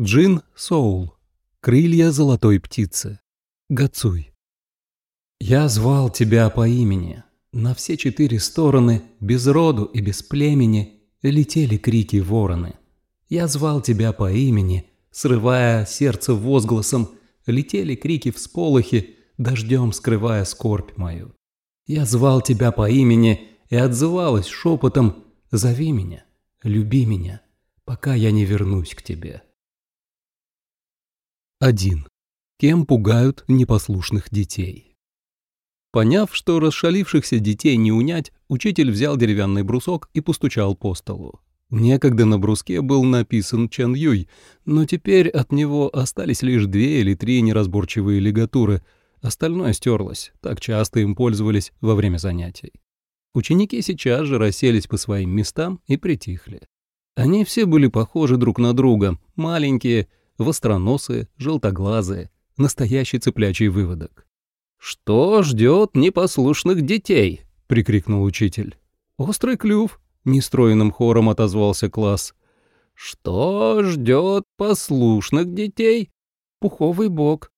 Джин Соул. Крылья золотой птицы. Гацуй. Я звал тебя по имени. На все четыре стороны, без роду и без племени, летели крики вороны. Я звал тебя по имени, срывая сердце возгласом, летели крики всполохи, дождем скрывая скорбь мою. Я звал тебя по имени и отзывалась шепотом «Зови меня, люби меня, пока я не вернусь к тебе». 1. Кем пугают непослушных детей? Поняв, что расшалившихся детей не унять, учитель взял деревянный брусок и постучал по столу. Некогда на бруске был написан Чен Юй, но теперь от него остались лишь две или три неразборчивые лигатуры, остальное стерлось, так часто им пользовались во время занятий. Ученики сейчас же расселись по своим местам и притихли. Они все были похожи друг на друга, маленькие, востроносые, желтоглазые, настоящий цыплячий выводок. «Что ждет непослушных детей?» — прикрикнул учитель. «Острый клюв», — нестроенным хором отозвался класс. «Что ждет послушных детей?» «Пуховый бок».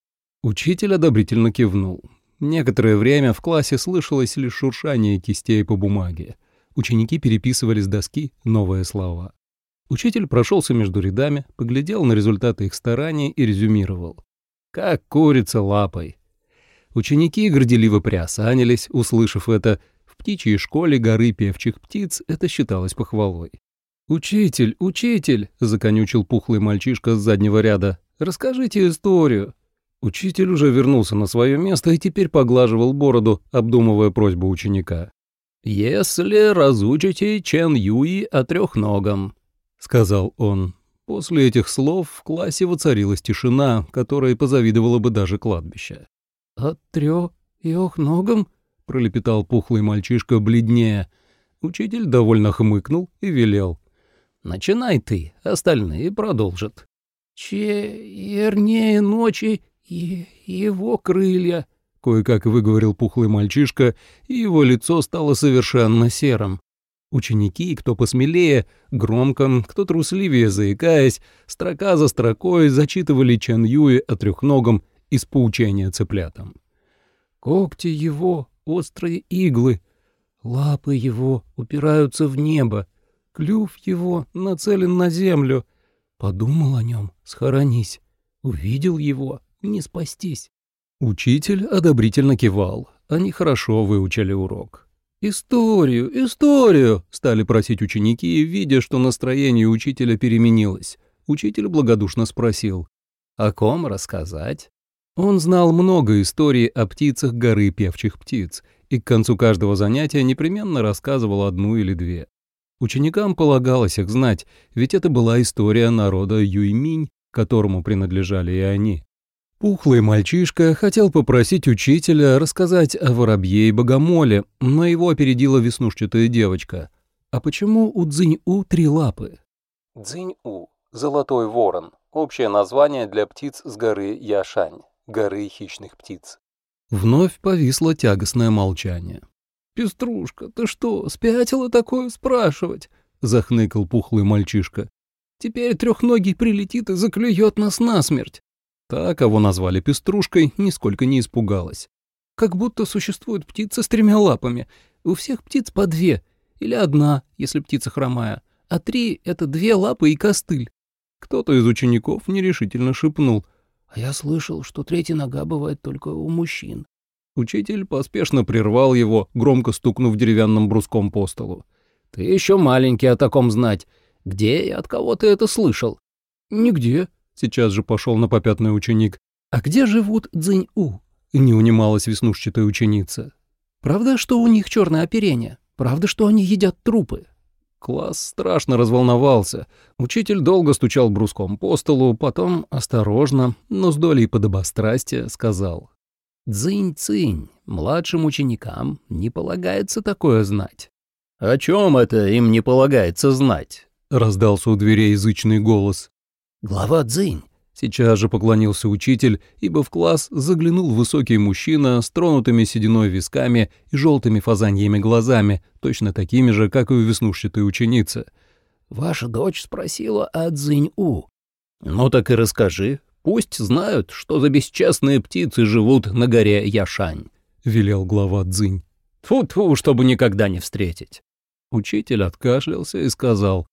Учитель одобрительно кивнул. Некоторое время в классе слышалось лишь шуршание кистей по бумаге. Ученики переписывали с доски новые слова. Учитель прошелся между рядами, поглядел на результаты их стараний и резюмировал. «Как курица лапой». Ученики горделиво приосанились, услышав это. В птичьей школе горы певчих птиц это считалось похвалой. «Учитель, учитель!» — законючил пухлый мальчишка с заднего ряда. «Расскажите историю». Учитель уже вернулся на свое место и теперь поглаживал бороду, обдумывая просьбу ученика. «Если разучите Чен Юи о трехногом», — сказал он. После этих слов в классе воцарилась тишина, которой позавидовало бы даже кладбище. «От трёхногом?» — пролепетал пухлый мальчишка бледнее. Учитель довольно хмыкнул и велел. «Начинай ты, остальные продолжат». «Чернее ночи и его крылья», — кое-как выговорил пухлый мальчишка, и его лицо стало совершенно серым. Ученики, кто посмелее, громко, кто трусливее заикаясь, строка за строкой зачитывали Чен Юи о трехногом из поучения цыплятам. «Когти его — острые иглы, лапы его упираются в небо, клюв его нацелен на землю. Подумал о нем, схоронись, увидел его, не спастись». Учитель одобрительно кивал, они хорошо выучили урок. «Историю, историю!» — стали просить ученики, видя, что настроение учителя переменилось. Учитель благодушно спросил, «О ком рассказать?» Он знал много историй о птицах горы певчих птиц, и к концу каждого занятия непременно рассказывал одну или две. Ученикам полагалось их знать, ведь это была история народа Юйминь, которому принадлежали и они. Пухлый мальчишка хотел попросить учителя рассказать о воробье и богомоле, но его опередила веснушчатая девочка. «А почему у Цзинь-У три лапы?» Цзинь-У – золотой ворон, общее название для птиц с горы Яшань, горы хищных птиц. Вновь повисло тягостное молчание. «Пеструшка, ты что, спятила такое спрашивать?» — захныкал пухлый мальчишка. «Теперь трехногий прилетит и заклюет нас насмерть. Та, кого назвали пеструшкой, нисколько не испугалась. Как будто существует птица с тремя лапами. У всех птиц по две. Или одна, если птица хромая. А три — это две лапы и костыль. Кто-то из учеников нерешительно шепнул. А я слышал, что третья нога бывает только у мужчин. Учитель поспешно прервал его, громко стукнув деревянным бруском по столу. «Ты еще маленький о таком знать. Где и от кого ты это слышал?» «Нигде», Сейчас же пошел на попятный ученик. «А где живут Цзинь-У?» Не унималась веснушчатая ученица. «Правда, что у них черное оперение? Правда, что они едят трупы?» Класс страшно разволновался. Учитель долго стучал бруском по столу, потом осторожно, но с долей подобострастия сказал. «Дзынь-цинь, младшим ученикам не полагается такое знать». «О чем это им не полагается знать?» — раздался у дверей язычный голос. «Глава Цзинь!» Сейчас же поклонился учитель, ибо в класс заглянул высокий мужчина с тронутыми сединой висками и желтыми фазаньями глазами, точно такими же, как и у веснушчатой ученицы. «Ваша дочь спросила о Цзинь-У». Ну так и расскажи. Пусть знают, что за бесчестные птицы живут на горе Яшань, велел глава Цзинь. Тьфу-тьфу, чтобы никогда не встретить. Учитель откашлялся и сказал.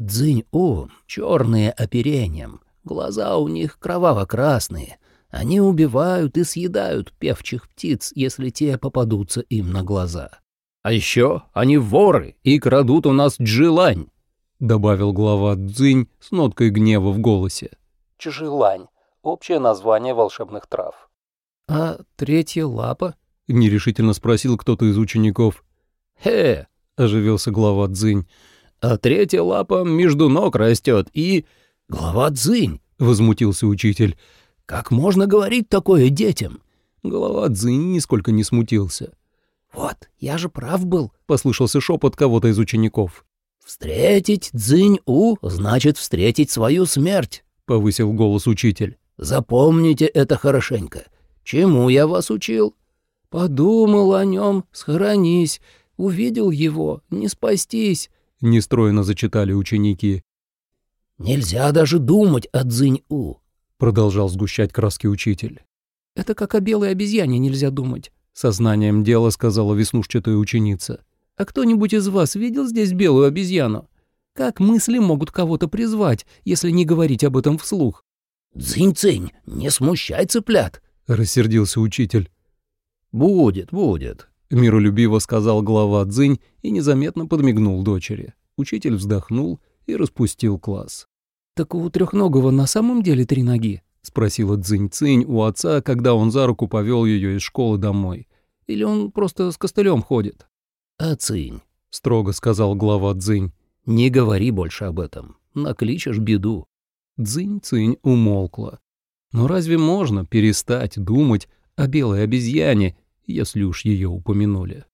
Цзинь-у, черные оперением, глаза у них кроваво-красные. Они убивают и съедают певчих птиц, если те попадутся им на глаза. А еще они воры и крадут у нас джилань, добавил глава Цзинь с ноткой гнева в голосе. Чжилань — общее название волшебных трав. «А третья лапа?» — нерешительно спросил кто-то из учеников. «Хе!» — оживился глава Цзинь. «А третья лапа между ног растет и...» «Глава Цзинь!» — возмутился учитель. «Как можно говорить такое детям?» Глава Цзинь нисколько не смутился. «Вот, я же прав был», — послышался шепот кого-то из учеников. «Встретить Цзинь-У значит встретить свою смерть», — повысил голос учитель. «Запомните это хорошенько. Чему я вас учил?» «Подумал о нем, схоронись. Увидел его, не спастись», — нестройно зачитали ученики. «Нельзя даже думать о Цзинь-У», — продолжал сгущать краски учитель. «Это как о белой обезьяне нельзя думать», — сознанием дела сказала веснушчатая ученица. «А кто-нибудь из вас видел здесь белую обезьяну? Как мысли могут кого-то призвать, если не говорить об этом вслух?» «Цинь-цинь, не смущай цыплят», — рассердился учитель. «Будет, будет», — миролюбиво сказал глава Цзинь и незаметно подмигнул дочери. Учитель вздохнул и распустил класс. «Так у трехногого на самом деле три ноги?» — спросила Цзинь-Цинь у отца, когда он за руку повел ее из школы домой. «Или он просто с костылем ходит?» «А Цинь», — строго сказал глава Цзинь, — «не говори больше об этом, накличешь беду». Цзинь-Цинь умолкла. Но разве можно перестать думать о белой обезьяне, если уж ее упомянули?